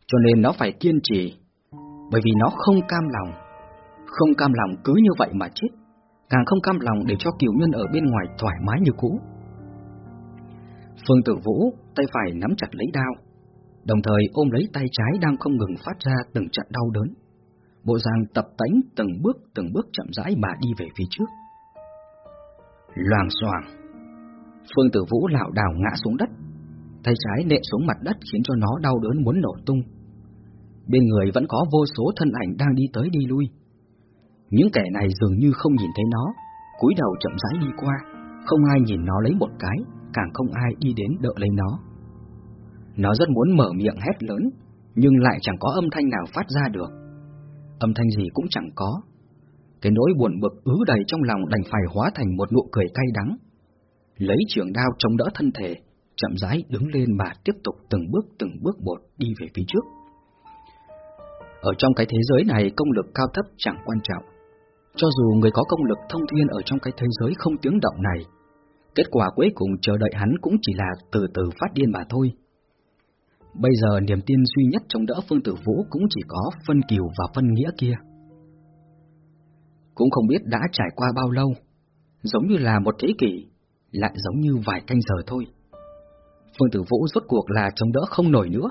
Speaker 1: Cho nên nó phải kiên trì, bởi vì nó không cam lòng, không cam lòng cứ như vậy mà chết, càng không cam lòng để cho kiều nhân ở bên ngoài thoải mái như cũ. Phương Tử Vũ tay phải nắm chặt lấy đao, đồng thời ôm lấy tay trái đang không ngừng phát ra từng trận đau đớn. Bộ dạng tập tánh từng bước từng bước chậm rãi mà đi về phía trước. Loàng xoàng Phương Tử Vũ lảo đảo ngã xuống đất, tay trái nện xuống mặt đất khiến cho nó đau đớn muốn nổ tung. Bên người vẫn có vô số thân ảnh đang đi tới đi lui. Những kẻ này dường như không nhìn thấy nó, cúi đầu chậm rãi đi qua, không ai nhìn nó lấy một cái, càng không ai đi đến đợi lấy nó. Nó rất muốn mở miệng hét lớn, nhưng lại chẳng có âm thanh nào phát ra được. Âm thanh gì cũng chẳng có. Cái nỗi buồn bực ứ đầy trong lòng đành phải hóa thành một nụ cười cay đắng, lấy trường đao chống đỡ thân thể, chậm rãi đứng lên mà tiếp tục từng bước từng bước một đi về phía trước. Ở trong cái thế giới này công lực cao thấp chẳng quan trọng. Cho dù người có công lực thông thiên ở trong cái thế giới không tiếng động này, Kết quả cuối cùng chờ đợi hắn cũng chỉ là từ từ phát điên mà thôi. Bây giờ niềm tin duy nhất chống đỡ Phương Tử Vũ cũng chỉ có phân kiều và phân nghĩa kia. Cũng không biết đã trải qua bao lâu, giống như là một thế kỷ, lại giống như vài canh giờ thôi. Phương Tử Vũ rốt cuộc là chống đỡ không nổi nữa,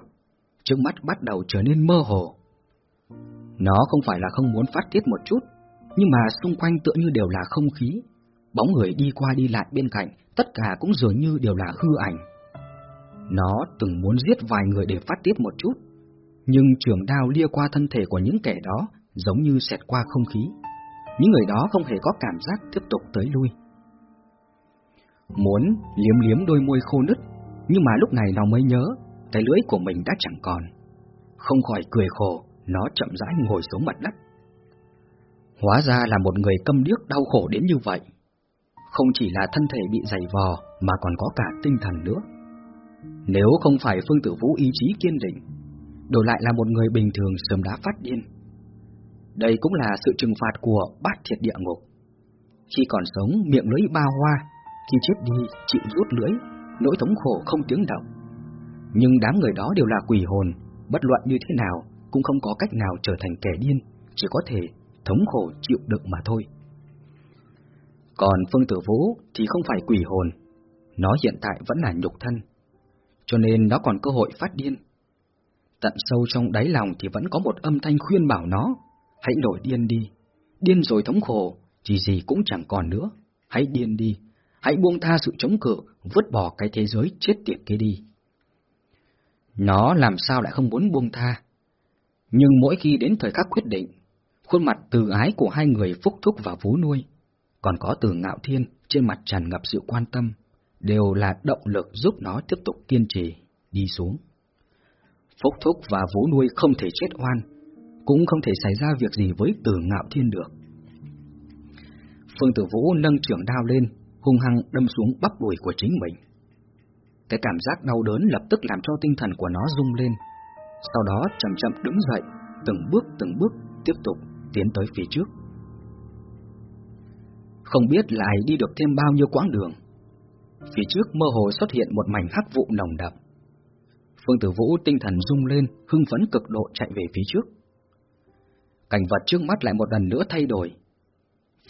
Speaker 1: trước mắt bắt đầu trở nên mơ hồ. Nó không phải là không muốn phát tiết một chút, nhưng mà xung quanh tựa như đều là không khí, bóng người đi qua đi lại bên cạnh, tất cả cũng dường như đều là hư ảnh. Nó từng muốn giết vài người để phát tiết một chút, nhưng trường đao lia qua thân thể của những kẻ đó giống như xẹt qua không khí. Những người đó không hề có cảm giác tiếp tục tới lui. Muốn liếm liếm đôi môi khô nứt, nhưng mà lúc này nó mới nhớ, cái lưỡi của mình đã chẳng còn. Không khỏi cười khổ, nó chậm rãi ngồi xuống mặt đất. Hóa ra là một người câm điếc đau khổ đến như vậy. Không chỉ là thân thể bị dày vò mà còn có cả tinh thần nữa. Nếu không phải Phương Tử Vũ ý chí kiên định, đổi lại là một người bình thường sớm đã phát điên. Đây cũng là sự trừng phạt của bát thiệt địa ngục. Khi còn sống miệng lưỡi ba hoa, khi chết đi chịu rút lưỡi, nỗi thống khổ không tiếng động. Nhưng đám người đó đều là quỷ hồn, bất luận như thế nào cũng không có cách nào trở thành kẻ điên, chỉ có thể thống khổ chịu đựng mà thôi. Còn Phương Tử Vũ thì không phải quỷ hồn, nó hiện tại vẫn là nhục thân, cho nên nó còn cơ hội phát điên. Tận sâu trong đáy lòng thì vẫn có một âm thanh khuyên bảo nó, hãy nổi điên đi, điên rồi thống khổ, chỉ gì cũng chẳng còn nữa, hãy điên đi, hãy buông tha sự chống cự, vứt bỏ cái thế giới chết tiệt kia đi. Nó làm sao lại không muốn buông tha? Nhưng mỗi khi đến thời khắc quyết định, khuôn mặt từ ái của hai người phúc thúc và vú nuôi, còn có từ ngạo thiên trên mặt tràn ngập sự quan tâm, đều là động lực giúp nó tiếp tục kiên trì, đi xuống. Phúc thúc và vú nuôi không thể chết oan, cũng không thể xảy ra việc gì với từ ngạo thiên được. Phương Tử Vũ nâng trưởng đao lên, hung hăng đâm xuống bắp đùi của chính mình. Cái cảm giác đau đớn lập tức làm cho tinh thần của nó rung lên, sau đó chậm chậm đứng dậy, từng bước từng bước tiếp tục tiến tới phía trước. Không biết lại đi được thêm bao nhiêu quãng đường. Phía trước mơ hồ xuất hiện một mảnh hắc vụ nồng đậm. Phương Tử Vũ tinh thần rung lên, hưng phấn cực độ chạy về phía trước. Cảnh vật trước mắt lại một lần nữa thay đổi.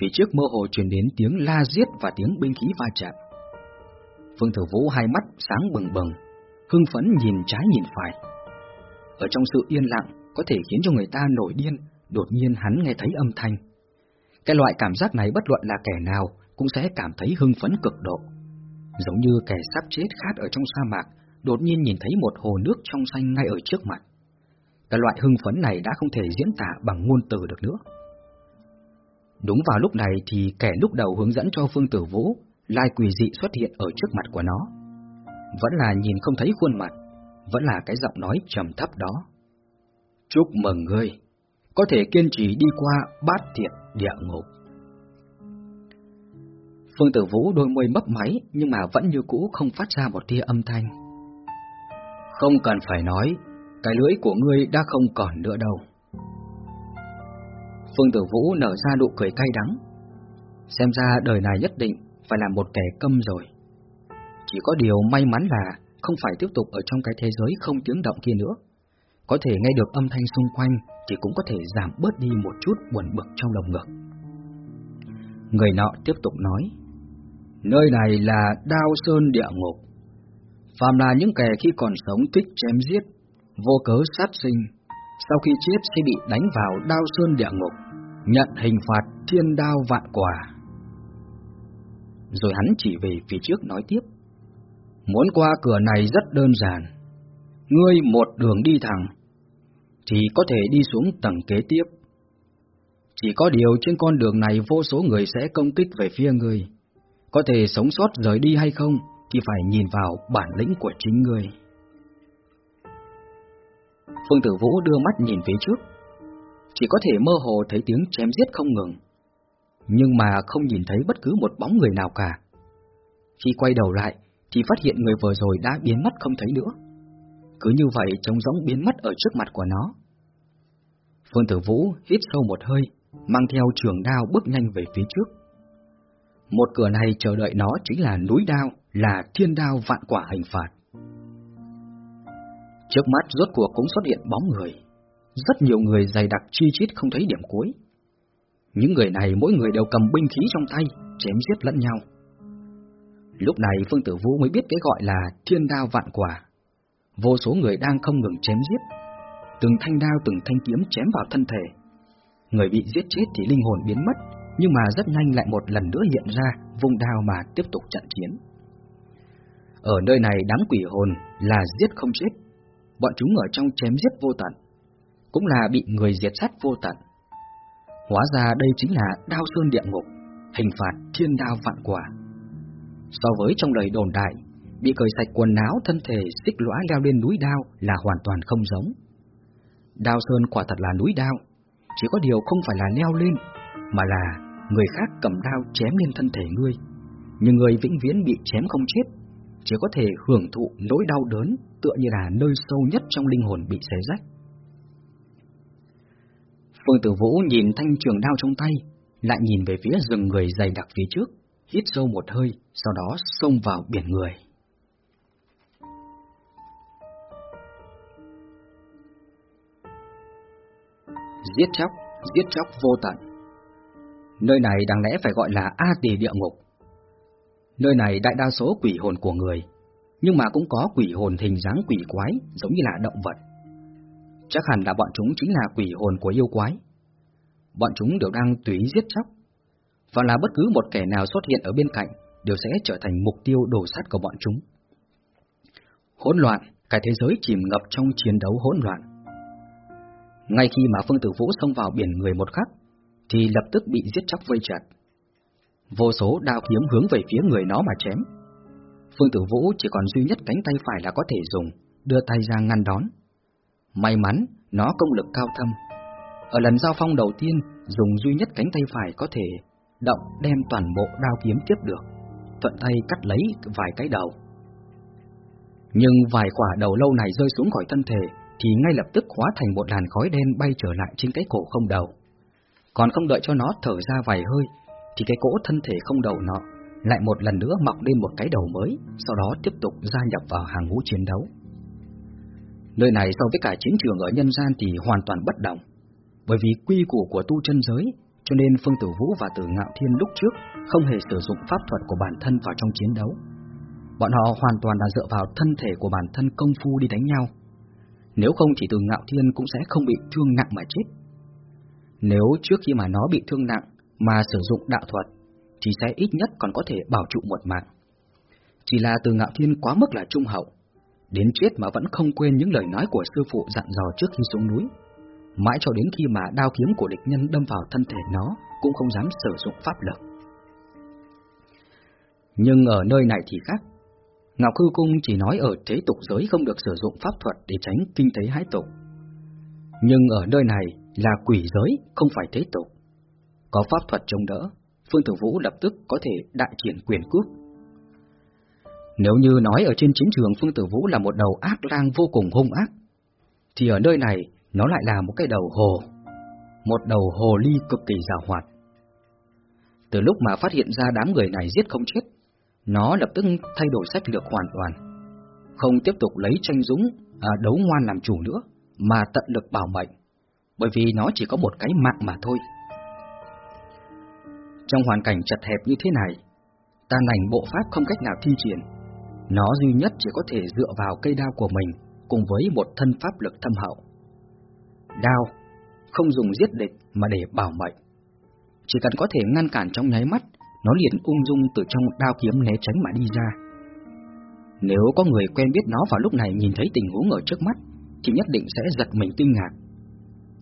Speaker 1: Phía trước mơ hồ truyền đến tiếng la giết và tiếng binh khí va chạm. Phương Tử Vũ hai mắt sáng bừng bừng, hưng phấn nhìn trái nhìn phải. Ở trong sự yên lặng có thể khiến cho người ta nổi điên, đột nhiên hắn nghe thấy âm thanh. Cái loại cảm giác này bất luận là kẻ nào cũng sẽ cảm thấy hưng phấn cực độ. Giống như kẻ sắp chết khát ở trong sa mạc, đột nhiên nhìn thấy một hồ nước trong xanh ngay ở trước mặt. Cái loại hưng phấn này đã không thể diễn tả bằng ngôn từ được nữa. Đúng vào lúc này thì kẻ lúc đầu hướng dẫn cho Phương Tử Vũ, lai quỷ dị xuất hiện ở trước mặt của nó. Vẫn là nhìn không thấy khuôn mặt, vẫn là cái giọng nói trầm thấp đó. Chúc mừng ngươi, có thể kiên trì đi qua bát thiệt địa ngục. Phương Tử Vũ đôi môi mấp máy nhưng mà vẫn như cũ không phát ra một tia âm thanh. Không cần phải nói, cái lưỡi của ngươi đã không còn nữa đâu. Phương Tử Vũ nở ra nụ cười cay đắng. Xem ra đời này nhất định phải là một kẻ câm rồi. Chỉ có điều may mắn là không phải tiếp tục ở trong cái thế giới không tiếng động kia nữa. Có thể nghe được âm thanh xung quanh thì cũng có thể giảm bớt đi một chút buồn bực trong lòng ngực. Người nọ tiếp tục nói, nơi này là Đao Sơn Địa Ngục. Phàm là những kẻ khi còn sống thích chém giết, vô cớ sát sinh, sau khi chết sẽ bị đánh vào Đao Sơn Địa Ngục, nhận hình phạt thiên đao vạn quả. Rồi hắn chỉ về phía trước nói tiếp, muốn qua cửa này rất đơn giản, ngươi một đường đi thẳng, thì có thể đi xuống tầng kế tiếp. Chỉ có điều trên con đường này vô số người sẽ công kích về phía ngươi. Có thể sống sót rời đi hay không thì phải nhìn vào bản lĩnh của chính ngươi. Phương Tử Vũ đưa mắt nhìn phía trước, chỉ có thể mơ hồ thấy tiếng chém giết không ngừng, nhưng mà không nhìn thấy bất cứ một bóng người nào cả. Khi quay đầu lại, thì phát hiện người vừa rồi đã biến mất không thấy nữa. Cứ như vậy trông giống biến mất ở trước mặt của nó. Phương Tử Vũ hít sâu một hơi, mang theo trường đao bước nhanh về phía trước. Một cửa này chờ đợi nó chính là núi đao, là thiên đao vạn quả hình phạt. Trước mắt rốt cuộc cũng xuất hiện bóng người. Rất nhiều người dày đặc chi chít không thấy điểm cuối. Những người này mỗi người đều cầm binh khí trong tay, chém giết lẫn nhau. Lúc này Phương Tử Vũ mới biết cái gọi là thiên đao vạn quả. Vô số người đang không ngừng chém giết. Từng thanh đao từng thanh kiếm chém vào thân thể. Người bị giết chết thì linh hồn biến mất, nhưng mà rất nhanh lại một lần nữa hiện ra vùng đao mà tiếp tục trận chiến. Ở nơi này đám quỷ hồn là giết không chết, bọn chúng ở trong chém giết vô tận, cũng là bị người diệt sát vô tận. Hóa ra đây chính là đao sơn địa ngục, hình phạt thiên đao vạn quả. So với trong lời đồn đại, bị cởi sạch quần áo thân thể xích lõa leo lên núi đao là hoàn toàn không giống. Đao sơn quả thật là núi đao, chỉ có điều không phải là leo lên, mà là người khác cầm đao chém lên thân thể ngươi, nhưng người vĩnh viễn bị chém không chết, chỉ có thể hưởng thụ nỗi đau đớn tựa như là nơi sâu nhất trong linh hồn bị xé rách. Phương Tử Vũ nhìn thanh trường đao trong tay, lại nhìn về phía rừng người dày đặc phía trước, hít sâu một hơi, sau đó xông vào biển người. Giết chóc, giết chóc vô tận. Nơi này đáng lẽ phải gọi là A Tỳ địa ngục. Nơi này đại đa số quỷ hồn của người, nhưng mà cũng có quỷ hồn hình dáng quỷ quái giống như là động vật. Chắc hẳn là bọn chúng chính là quỷ hồn của yêu quái. Bọn chúng đều đang tùy giết chóc, và là bất cứ một kẻ nào xuất hiện ở bên cạnh đều sẽ trở thành mục tiêu đổ sát của bọn chúng. Hỗn loạn, cả thế giới chìm ngập trong chiến đấu hỗn loạn. Ngay khi mà Phương Tử Vũ xông vào biển người một khắc, thì lập tức bị giết chóc vây chặt. Vô số đao kiếm hướng về phía người nó mà chém. Phương Tử Vũ chỉ còn duy nhất cánh tay phải là có thể dùng, đưa tay ra ngăn đón. May mắn, nó công lực cao thâm. Ở lần giao phong đầu tiên, dùng duy nhất cánh tay phải có thể động đem toàn bộ đao kiếm tiếp được, thuận tay cắt lấy vài cái đầu. Nhưng vài quả đầu lâu này rơi xuống khỏi thân thể thì ngay lập tức hóa thành một làn khói đen bay trở lại trên cái cổ không đầu. Còn không đợi cho nó thở ra vài hơi thì cái cỗ thân thể không đầu nọ lại một lần nữa mọc lên một cái đầu mới, sau đó tiếp tục gia nhập vào hàng ngũ chiến đấu. Nơi này so với cả chiến trường ở nhân gian thì hoàn toàn bất động, bởi vì quy củ của tu chân giới, cho nên Phương Tử Vũ và Tử Ngạo Thiên lúc trước không hề sử dụng pháp thuật của bản thân vào trong chiến đấu. Bọn họ hoàn toàn là dựa vào thân thể của bản thân công phu đi đánh nhau. Nếu không thì Tử Ngạo Thiên cũng sẽ không bị thương nặng mà chết. Nếu trước khi mà nó bị thương nặng mà sử dụng đạo thuật thì sẽ ít nhất còn có thể bảo trụ một mạng. Chỉ là từ ngạo thiên quá mức là trung hậu, đến chết mà vẫn không quên những lời nói của sư phụ dặn dò trước khi xuống núi. Mãi cho đến khi mà đao kiếm của địch nhân đâm vào thân thể nó, cũng không dám sử dụng pháp lực. Nhưng ở nơi này thì khác. Ngọc Hư Cung chỉ nói ở thế tục giới không được sử dụng pháp thuật để tránh kinh tế hái tục. Nhưng ở nơi này là quỷ giới, không phải thế tục. Có pháp thuật chống đỡ, Phương Tử Vũ lập tức có thể đại triển quyền cước. Nếu như nói ở trên chiến trường Phương Tử Vũ là một đầu ác lang vô cùng hung ác, thì ở nơi này nó lại là một cái đầu hồ, một đầu hồ ly cực kỳ giàu hoạt. Từ lúc mà phát hiện ra đám người này giết không chết, nó lập tức thay đổi sách lược hoàn toàn, không tiếp tục lấy tranh dũng à, đấu ngoan làm chủ nữa, mà tận lực bảo mệnh, bởi vì nó chỉ có một cái mạng mà thôi. Trong hoàn cảnh chật hẹp như thế này, ta nành bộ pháp không cách nào thi triển. Nó duy nhất chỉ có thể dựa vào cây đao của mình cùng với một thân pháp lực thâm hậu. Đao không dùng giết địch mà để bảo mệnh. Chỉ cần có thể ngăn cản trong nháy mắt, nó liền ung dung từ trong đao kiếm né tránh mà đi ra. Nếu có người quen biết nó vào lúc này nhìn thấy tình huống ở trước mắt, thì nhất định sẽ giật mình kinh ngạc.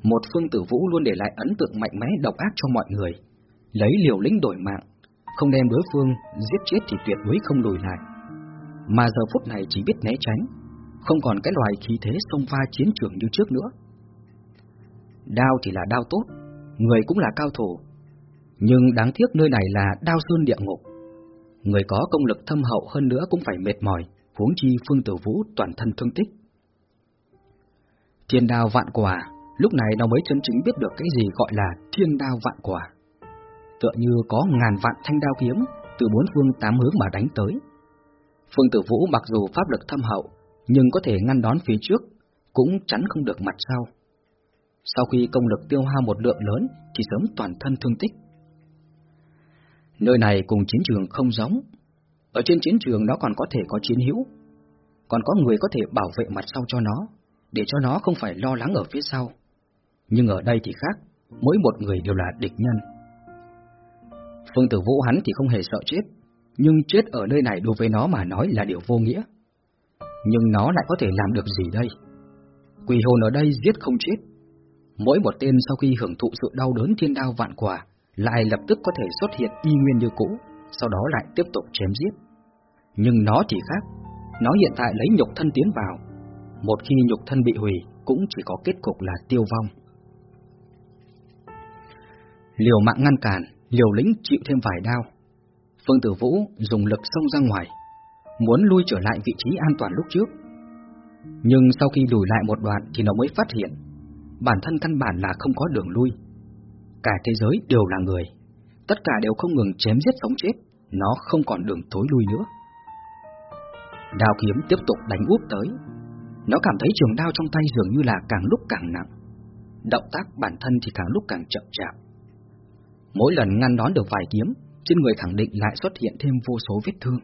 Speaker 1: Một phương tử vũ luôn để lại ấn tượng mạnh mẽ độc ác cho mọi người, lấy liều lĩnh đổi mạng, không đem đối phương giết chết thì tuyệt đối không lùi lại. Mà giờ phút này chỉ biết né tránh, không còn cái loài khí thế xông pha chiến trường như trước nữa. Đao thì là đao tốt, người cũng là cao thủ, nhưng đáng tiếc nơi này là đao sơn địa ngục. Người có công lực thâm hậu hơn nữa cũng phải mệt mỏi, huống chi Phương Tử Vũ toàn thân thương tích. Thiên đao vạn quả, lúc này nó mới chân chính biết được cái gì gọi là thiên đao vạn quả tựa như có ngàn vạn thanh đao kiếm từ bốn phương tám hướng mà đánh tới. Phương Tử Vũ mặc dù pháp lực thâm hậu, nhưng có thể ngăn đón phía trước, cũng chắn không được mặt sau. Sau khi công lực tiêu hao một lượng lớn thì sớm toàn thân thương tích. Nơi này cùng chiến trường không giống. Ở trên chiến trường nó còn có thể có chiến hữu, còn có người có thể bảo vệ mặt sau cho nó, để cho nó không phải lo lắng ở phía sau. Nhưng ở đây thì khác, mỗi một người đều là địch nhân. Phương Tử Vũ hắn thì không hề sợ chết, nhưng chết ở nơi này đối với nó mà nói là điều vô nghĩa. Nhưng nó lại có thể làm được gì đây? Quỷ hồn ở đây giết không chết. Mỗi một tên sau khi hưởng thụ sự đau đớn thiên đao vạn quả, lại lập tức có thể xuất hiện y nguyên như cũ, sau đó lại tiếp tục chém giết. Nhưng nó thì khác, nó hiện tại lấy nhục thân tiến vào. Một khi nhục thân bị hủy, cũng chỉ có kết cục là tiêu vong. Liều mạng ngăn cản, liều lĩnh chịu thêm vài đao. Phương Tử Vũ dùng lực xông ra ngoài, muốn lui trở lại vị trí an toàn lúc trước. Nhưng sau khi lùi lại một đoạn thì nó mới phát hiện, bản thân căn bản là không có đường lui. Cả thế giới đều là người, tất cả đều không ngừng chém giết sống chết, nó không còn đường thối lui nữa. Đao kiếm tiếp tục đánh úp tới, nó cảm thấy trường đao trong tay dường như là càng lúc càng nặng, động tác bản thân thì càng lúc càng chậm chạp. Mỗi lần ngăn đón được vài kiếm, trên người khẳng định lại xuất hiện thêm vô số vết thương.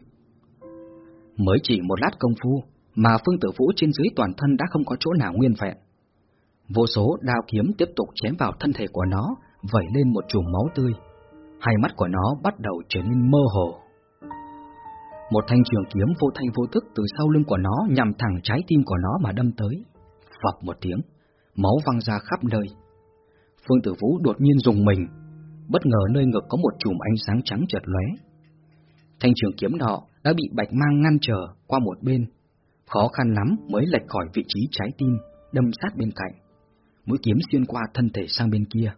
Speaker 1: Mới chỉ một lát công phu, mà Phương Tử Vũ trên dưới toàn thân đã không có chỗ nào nguyên vẹn. Vô số đao kiếm tiếp tục chém vào thân thể của nó, vẩy lên một chùm máu tươi. Hai mắt của nó bắt đầu trở nên mơ hồ. Một thanh trường kiếm vô thanh vô thức từ sau lưng của nó nhằm thẳng trái tim của nó mà đâm tới. Phập một tiếng, máu văng ra khắp nơi. Phương Tử Vũ đột nhiên dùng mình, bất ngờ nơi ngực có một chùm ánh sáng trắng chợt lóe. Thanh trường kiếm nọ đã bị bạch mang ngăn trở qua một bên, khó khăn lắm mới lệch khỏi vị trí trái tim, đâm sát bên cạnh. Mũi kiếm xuyên qua thân thể sang bên kia.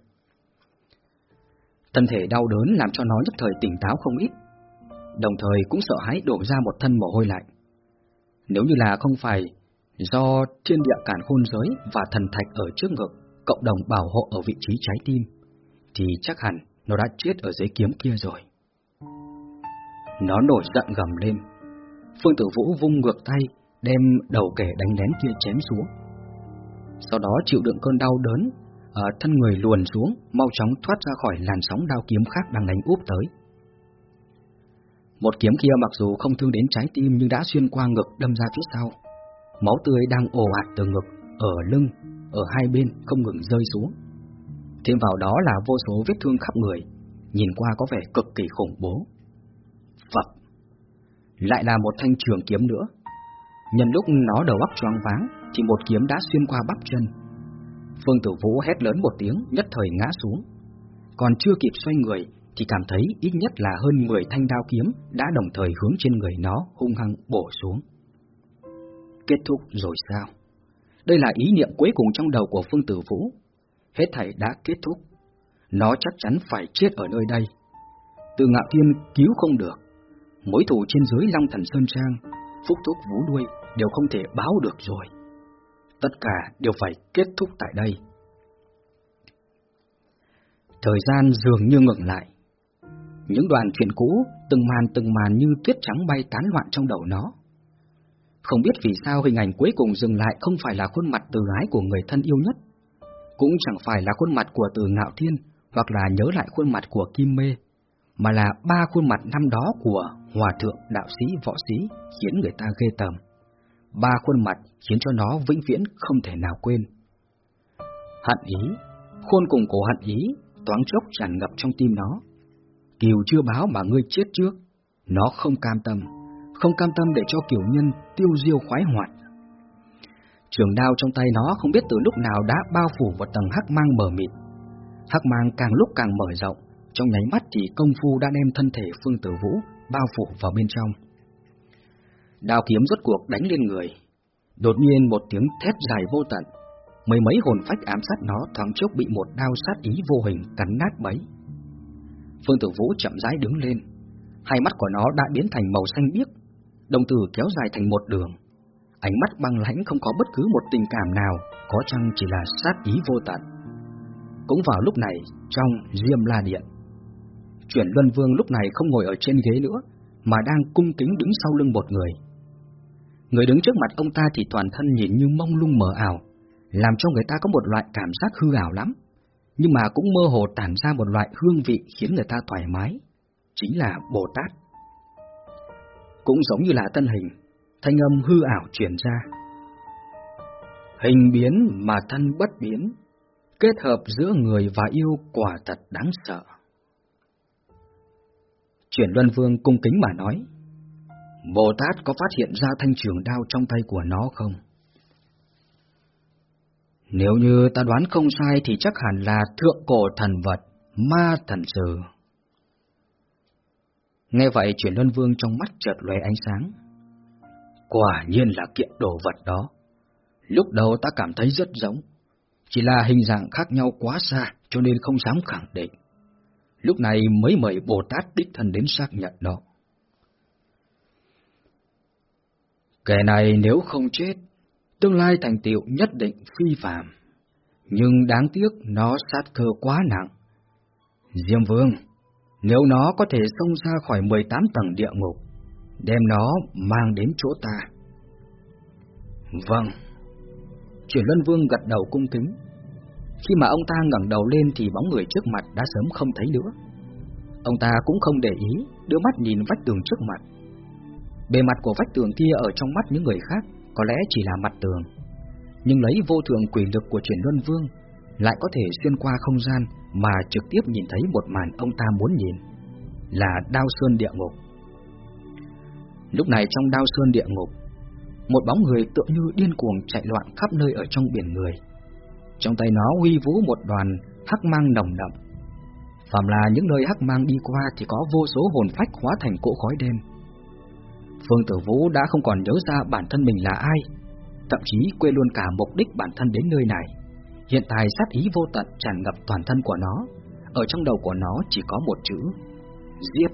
Speaker 1: Thân thể đau đớn làm cho nó nhất thời tỉnh táo không ít, đồng thời cũng sợ hãi đổ ra một thân mồ hôi lạnh. Nếu như là không phải do thiên địa cản khôn giới và thần thạch ở trước ngực cộng đồng bảo hộ ở vị trí trái tim, thì chắc hẳn nó đã chết ở dưới kiếm kia rồi. Nó nổi giận gầm lên. Phương Tử Vũ vung ngược tay, đem đầu kẻ đánh lén kia chém xuống. Sau đó chịu đựng cơn đau đớn, ở thân người luồn xuống, mau chóng thoát ra khỏi làn sóng đao kiếm khác đang đánh úp tới. Một kiếm kia mặc dù không thương đến trái tim nhưng đã xuyên qua ngực đâm ra phía sau. Máu tươi đang ồ ạt từ ngực, ở lưng, ở hai bên không ngừng rơi xuống. Thêm vào đó là vô số vết thương khắp người, nhìn qua có vẻ cực kỳ khủng bố. Phật! Lại là một thanh trường kiếm nữa. Nhân lúc nó đầu óc choáng váng, thì một kiếm đã xuyên qua bắp chân. Phương Tử Vũ hét lớn một tiếng, nhất thời ngã xuống. Còn chưa kịp xoay người, thì cảm thấy ít nhất là hơn 10 thanh đao kiếm đã đồng thời hướng trên người nó hung hăng bổ xuống. Kết thúc rồi sao? Đây là ý niệm cuối cùng trong đầu của Phương Tử Vũ, hết thảy đã kết thúc. Nó chắc chắn phải chết ở nơi đây. Từ ngạo thiên cứu không được. Mối thủ trên dưới Long Thần Sơn Trang, phúc thúc vũ đuôi đều không thể báo được rồi. Tất cả đều phải kết thúc tại đây. Thời gian dường như ngừng lại. Những đoàn chuyện cũ, từng màn từng màn như tuyết trắng bay tán loạn trong đầu nó. Không biết vì sao hình ảnh cuối cùng dừng lại không phải là khuôn mặt từ ái của người thân yêu nhất, cũng chẳng phải là khuôn mặt của từ ngạo thiên hoặc là nhớ lại khuôn mặt của Kim Mê, mà là ba khuôn mặt năm đó của hòa thượng, đạo sĩ, võ sĩ khiến người ta ghê tởm. Ba khuôn mặt khiến cho nó vĩnh viễn không thể nào quên. Hận ý, khuôn cùng cổ hận ý, toán chốc tràn ngập trong tim nó. Kiều chưa báo mà ngươi chết trước, nó không cam tâm, không cam tâm để cho kiểu nhân tiêu diêu khoái hoạt. Trường đao trong tay nó không biết từ lúc nào đã bao phủ một tầng hắc mang mờ mịt. Hắc mang càng lúc càng mở rộng, trong nháy mắt thì công phu đã đem thân thể Phương Tử Vũ bao phủ vào bên trong. Đao kiếm rốt cuộc đánh lên người. Đột nhiên một tiếng thét dài vô tận, mấy mấy hồn phách ám sát nó thoáng chốc bị một đao sát ý vô hình cắn nát bấy. Phương Tử Vũ chậm rãi đứng lên, hai mắt của nó đã biến thành màu xanh biếc, đồng tử kéo dài thành một đường. Ánh mắt băng lãnh không có bất cứ một tình cảm nào, có chăng chỉ là sát ý vô tận. Cũng vào lúc này, trong Diêm La Điện, Chuyển Luân Vương lúc này không ngồi ở trên ghế nữa, mà đang cung kính đứng sau lưng một người. Người đứng trước mặt ông ta thì toàn thân nhìn như mông lung mờ ảo, làm cho người ta có một loại cảm giác hư ảo lắm, nhưng mà cũng mơ hồ tản ra một loại hương vị khiến người ta thoải mái, chính là Bồ Tát. Cũng giống như là tân hình, thanh âm hư ảo truyền ra. Hình biến mà thân bất biến, kết hợp giữa người và yêu quả thật đáng sợ. Chuyển Luân Vương cung kính mà nói, Bồ Tát có phát hiện ra thanh trường đao trong tay của nó không? Nếu như ta đoán không sai thì chắc hẳn là thượng cổ thần vật, ma thần sử. Nghe vậy chuyển luân vương trong mắt chợt lóe ánh sáng. Quả nhiên là kiện đồ vật đó. Lúc đầu ta cảm thấy rất giống, chỉ là hình dạng khác nhau quá xa cho nên không dám khẳng định. Lúc này mới mời Bồ Tát đích thân đến xác nhận đó. Kẻ này nếu không chết, tương lai thành tựu nhất định phi phạm. Nhưng đáng tiếc nó sát cơ quá nặng. Diêm Vương, nếu nó có thể xông ra khỏi 18 tầng địa ngục, đem nó mang đến chỗ ta. Vâng. Chuyển Luân Vương gật đầu cung kính. Khi mà ông ta ngẩng đầu lên thì bóng người trước mặt đã sớm không thấy nữa. Ông ta cũng không để ý, đưa mắt nhìn vách tường trước mặt. Bề mặt của vách tường kia ở trong mắt những người khác có lẽ chỉ là mặt tường, nhưng lấy vô thường quỷ lực của chuyển luân vương lại có thể xuyên qua không gian mà trực tiếp nhìn thấy một màn ông ta muốn nhìn, là đao sơn địa ngục. Lúc này trong đao sơn địa ngục, một bóng người tựa như điên cuồng chạy loạn khắp nơi ở trong biển người. Trong tay nó huy vũ một đoàn hắc mang nồng đậm. Phạm là những nơi hắc mang đi qua thì có vô số hồn phách hóa thành cỗ khói đêm Phương Tử Vũ đã không còn nhớ ra bản thân mình là ai, thậm chí quên luôn cả mục đích bản thân đến nơi này. Hiện tại sát ý vô tận tràn ngập toàn thân của nó, ở trong đầu của nó chỉ có một chữ: giết.